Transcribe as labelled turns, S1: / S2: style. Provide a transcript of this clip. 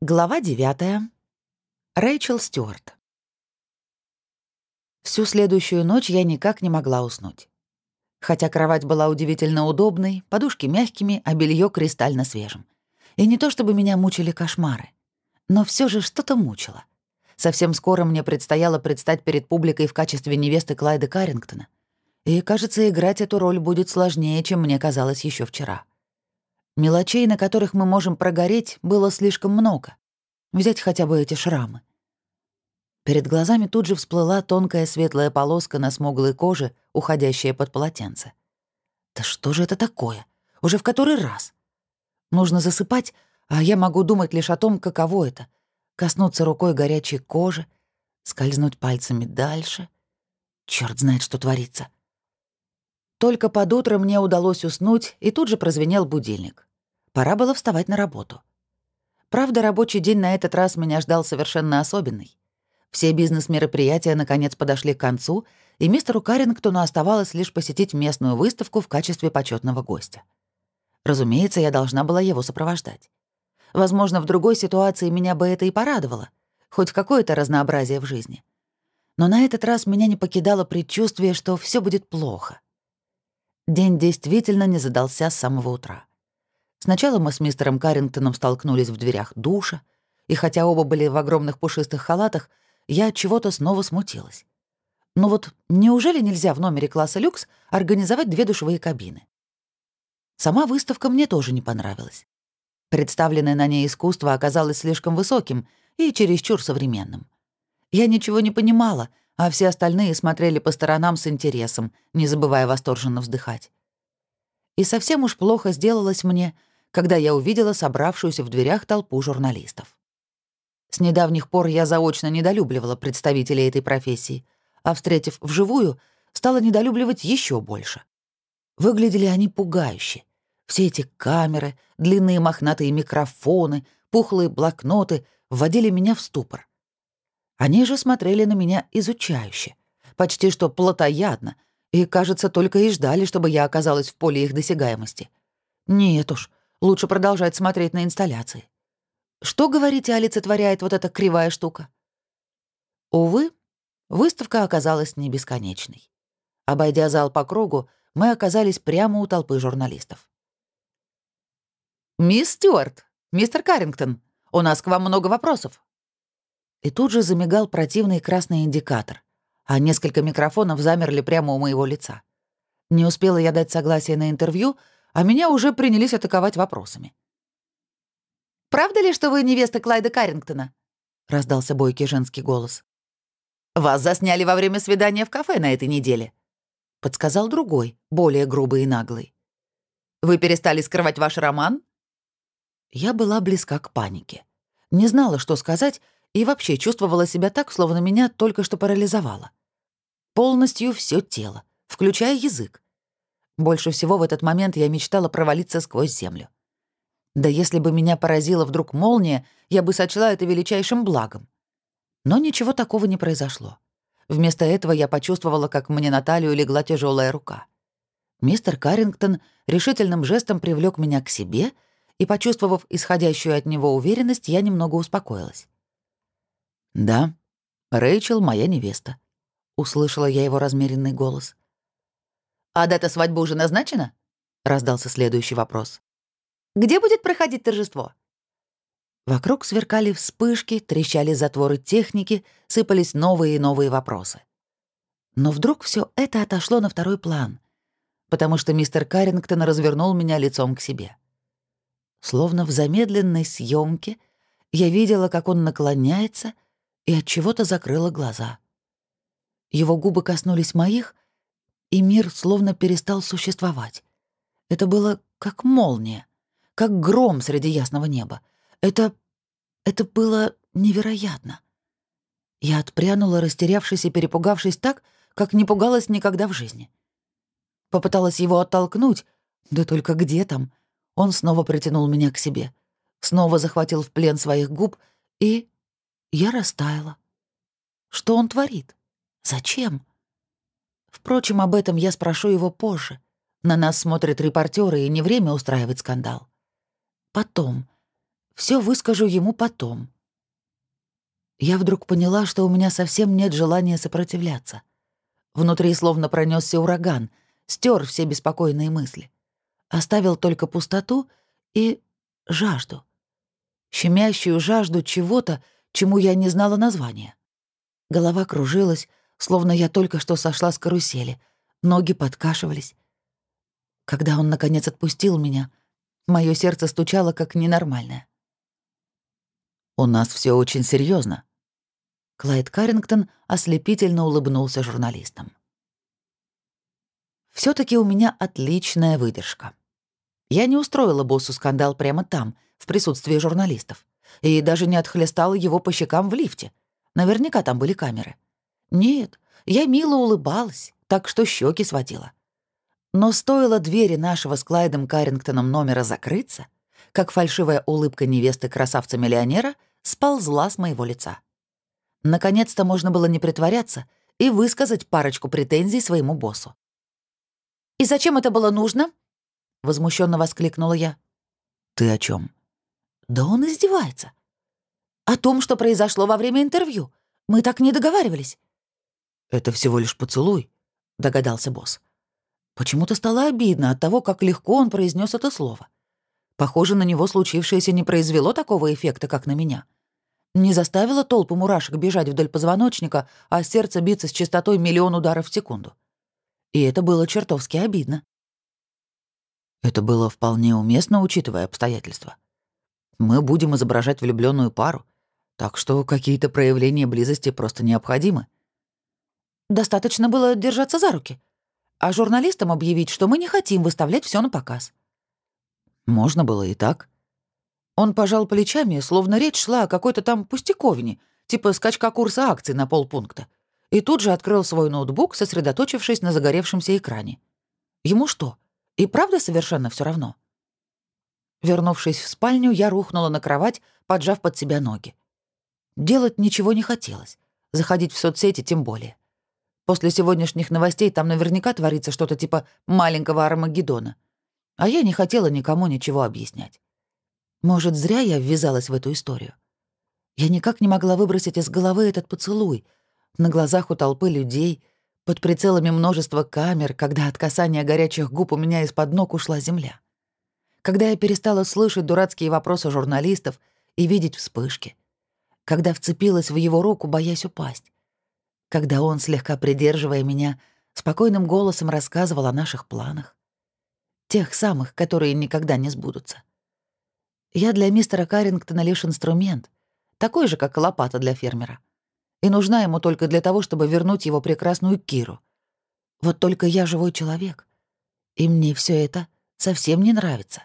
S1: Глава девятая. Рэйчел Стюарт. Всю следующую ночь я никак не могла уснуть. Хотя кровать была удивительно удобной, подушки мягкими, а белье кристально свежим. И не то чтобы меня мучили кошмары, но все же что-то мучило. Совсем скоро мне предстояло предстать перед публикой в качестве невесты Клайда Каррингтона. И, кажется, играть эту роль будет сложнее, чем мне казалось еще вчера. Мелочей, на которых мы можем прогореть, было слишком много. Взять хотя бы эти шрамы. Перед глазами тут же всплыла тонкая светлая полоска на смуглой коже, уходящая под полотенце. Да что же это такое? Уже в который раз? Нужно засыпать, а я могу думать лишь о том, каково это — коснуться рукой горячей кожи, скользнуть пальцами дальше. Черт знает, что творится. Только под утро мне удалось уснуть, и тут же прозвенел будильник. Пора было вставать на работу. Правда, рабочий день на этот раз меня ждал совершенно особенный. Все бизнес-мероприятия наконец подошли к концу, и мистеру Каррингтону оставалось лишь посетить местную выставку в качестве почетного гостя. Разумеется, я должна была его сопровождать. Возможно, в другой ситуации меня бы это и порадовало, хоть какое-то разнообразие в жизни. Но на этот раз меня не покидало предчувствие, что все будет плохо. День действительно не задался с самого утра. Сначала мы с мистером Каррингтоном столкнулись в дверях душа, и хотя оба были в огромных пушистых халатах, я от чего-то снова смутилась. Но вот неужели нельзя в номере класса люкс организовать две душевые кабины? Сама выставка мне тоже не понравилась. Представленное на ней искусство оказалось слишком высоким и чересчур современным. Я ничего не понимала, а все остальные смотрели по сторонам с интересом, не забывая восторженно вздыхать. И совсем уж плохо сделалось мне, когда я увидела собравшуюся в дверях толпу журналистов. С недавних пор я заочно недолюбливала представителей этой профессии, а, встретив вживую, стала недолюбливать еще больше. Выглядели они пугающе. Все эти камеры, длинные мохнатые микрофоны, пухлые блокноты вводили меня в ступор. Они же смотрели на меня изучающе, почти что плотоядно, и, кажется, только и ждали, чтобы я оказалась в поле их досягаемости. Нет уж, Лучше продолжать смотреть на инсталляции. Что, говорите, олицетворяет вот эта кривая штука? Увы, выставка оказалась не бесконечной. Обойдя зал по кругу, мы оказались прямо у толпы журналистов. «Мисс Стюарт, мистер Каррингтон, у нас к вам много вопросов». И тут же замигал противный красный индикатор, а несколько микрофонов замерли прямо у моего лица. Не успела я дать согласие на интервью, а меня уже принялись атаковать вопросами. «Правда ли, что вы невеста Клайда Каррингтона?» — раздался бойкий женский голос. «Вас засняли во время свидания в кафе на этой неделе», — подсказал другой, более грубый и наглый. «Вы перестали скрывать ваш роман?» Я была близка к панике. Не знала, что сказать, и вообще чувствовала себя так, словно меня только что парализовало. Полностью все тело, включая язык. Больше всего в этот момент я мечтала провалиться сквозь землю. Да если бы меня поразила вдруг молния, я бы сочла это величайшим благом. Но ничего такого не произошло. Вместо этого я почувствовала, как мне на талию легла тяжелая рука. Мистер Каррингтон решительным жестом привлек меня к себе, и, почувствовав исходящую от него уверенность, я немного успокоилась. «Да, Рэйчел — моя невеста», — услышала я его размеренный голос. «А дата свадьбы уже назначена?» — раздался следующий вопрос. «Где будет проходить торжество?» Вокруг сверкали вспышки, трещали затворы техники, сыпались новые и новые вопросы. Но вдруг все это отошло на второй план, потому что мистер Каррингтон развернул меня лицом к себе. Словно в замедленной съемке я видела, как он наклоняется и от чего-то закрыла глаза. Его губы коснулись моих — и мир словно перестал существовать. Это было как молния, как гром среди ясного неба. Это... это было невероятно. Я отпрянула, растерявшись и перепугавшись так, как не пугалась никогда в жизни. Попыталась его оттолкнуть, да только где там? Он снова притянул меня к себе, снова захватил в плен своих губ, и я растаяла. Что он творит? Зачем? Впрочем, об этом я спрошу его позже. На нас смотрят репортеры, и не время устраивать скандал. Потом. Все выскажу ему потом. Я вдруг поняла, что у меня совсем нет желания сопротивляться. Внутри словно пронесся ураган, стер все беспокойные мысли. Оставил только пустоту и жажду. Щемящую жажду чего-то, чему я не знала названия. Голова кружилась, словно я только что сошла с карусели. Ноги подкашивались. Когда он, наконец, отпустил меня, мое сердце стучало как ненормальное. «У нас все очень серьезно. Клайд Каррингтон ослепительно улыбнулся журналистам. все таки у меня отличная выдержка. Я не устроила боссу скандал прямо там, в присутствии журналистов, и даже не отхлестала его по щекам в лифте. Наверняка там были камеры. Нет, я мило улыбалась, так что щеки сводила. Но стоило двери нашего с Клайдом Каррингтоном номера закрыться, как фальшивая улыбка невесты красавца-миллионера сползла с моего лица. Наконец-то можно было не притворяться и высказать парочку претензий своему боссу. «И зачем это было нужно?» — возмущенно воскликнула я. «Ты о чем? «Да он издевается. О том, что произошло во время интервью. Мы так не договаривались». «Это всего лишь поцелуй», — догадался босс. Почему-то стало обидно от того, как легко он произнес это слово. Похоже, на него случившееся не произвело такого эффекта, как на меня не заставила толпу мурашек бежать вдоль позвоночника, а сердце биться с частотой миллион ударов в секунду. И это было чертовски обидно. Это было вполне уместно, учитывая обстоятельства. Мы будем изображать влюбленную пару, так что какие-то проявления близости просто необходимы. Достаточно было держаться за руки, а журналистам объявить, что мы не хотим выставлять все на показ. Можно было и так. Он пожал плечами, словно речь шла о какой-то там пустяковине, типа скачка курса акций на полпункта. И тут же открыл свой ноутбук, сосредоточившись на загоревшемся экране. Ему что, и правда совершенно все равно? Вернувшись в спальню, я рухнула на кровать, поджав под себя ноги. Делать ничего не хотелось. Заходить в соцсети тем более. После сегодняшних новостей там наверняка творится что-то типа маленького Армагеддона. А я не хотела никому ничего объяснять. Может, зря я ввязалась в эту историю. Я никак не могла выбросить из головы этот поцелуй. На глазах у толпы людей, под прицелами множества камер, когда от касания горячих губ у меня из-под ног ушла земля. Когда я перестала слышать дурацкие вопросы журналистов и видеть вспышки. Когда вцепилась в его руку, боясь упасть. Когда он, слегка придерживая меня, спокойным голосом рассказывал о наших планах. Тех самых, которые никогда не сбудутся. Я для мистера Каррингтона лишь инструмент, такой же, как лопата для фермера. И нужна ему только для того, чтобы вернуть его прекрасную Киру. Вот только я живой человек, и мне все это совсем не нравится.